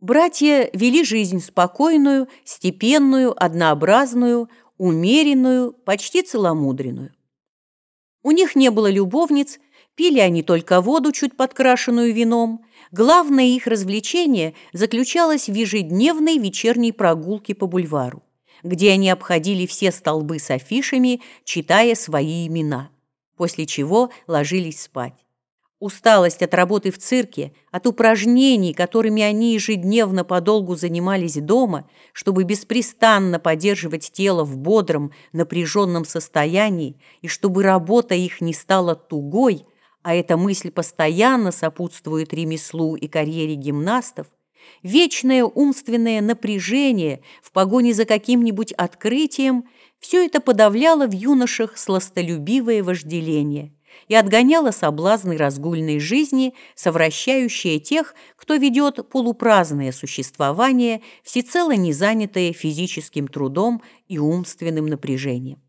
Братья вели жизнь спокойную, степенную, однообразную, умеренную, почти целомудренную. У них не было любовниц, пили они только воду, чуть подкрашенную вином. Главное их развлечение заключалось в ежедневной вечерней прогулке по бульвару, где они обходили все столбы с афишами, читая свои имена, после чего ложились спать. Усталость от работы в цирке, от упражнений, которыми они ежедневно подолгу занимались дома, чтобы беспрестанно поддерживать тело в бодром, напряженном состоянии, и чтобы работа их не стала тугой, а эта мысль постоянно сопутствует ремеслу и карьере гимнастов, вечное умственное напряжение в погоне за каким-нибудь открытием – все это подавляло в юношах сластолюбивое вожделение – и отгоняла соблазны разгульной жизни, совращающие тех, кто ведет полупраздное существование, всецело не занятое физическим трудом и умственным напряжением.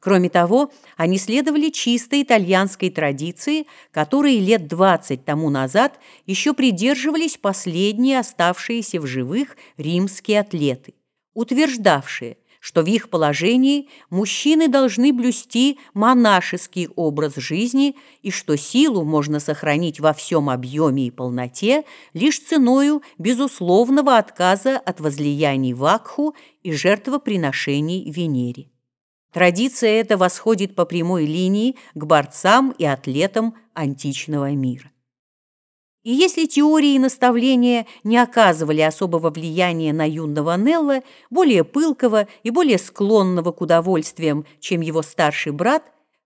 Кроме того, они следовали чистой итальянской традиции, которой лет 20 тому назад еще придерживались последние оставшиеся в живых римские атлеты, утверждавшие, что в их положении мужчины должны блюсти монашеский образ жизни и что силу можно сохранить во всем объеме и полноте лишь ценою безусловного отказа от возлияний вакху и жертвоприношений Венере. Традиция эта восходит по прямой линии к борцам и атлетам античного мира. И если теории и наставления не оказывали особого влияния на юного Нелла, более пылкого и более склонного к удовольствиям, чем его старший брат,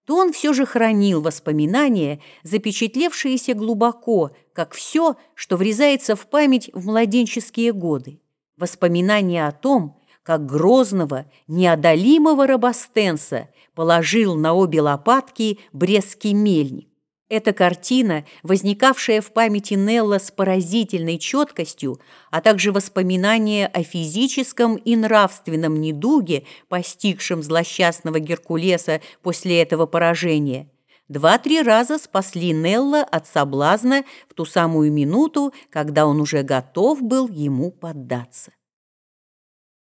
то он все же хранил воспоминания, запечатлевшиеся глубоко, как все, что врезается в память в младенческие годы. Воспоминания о том, как грозного, неодолимого Робостенса положил на обе лопатки Брестский мельник. Эта картина, возникавшая в памяти Нелла с поразительной четкостью, а также воспоминания о физическом и нравственном недуге, постигшем злосчастного Геркулеса после этого поражения, два-три раза спасли Нелла от соблазна в ту самую минуту, когда он уже готов был ему поддаться.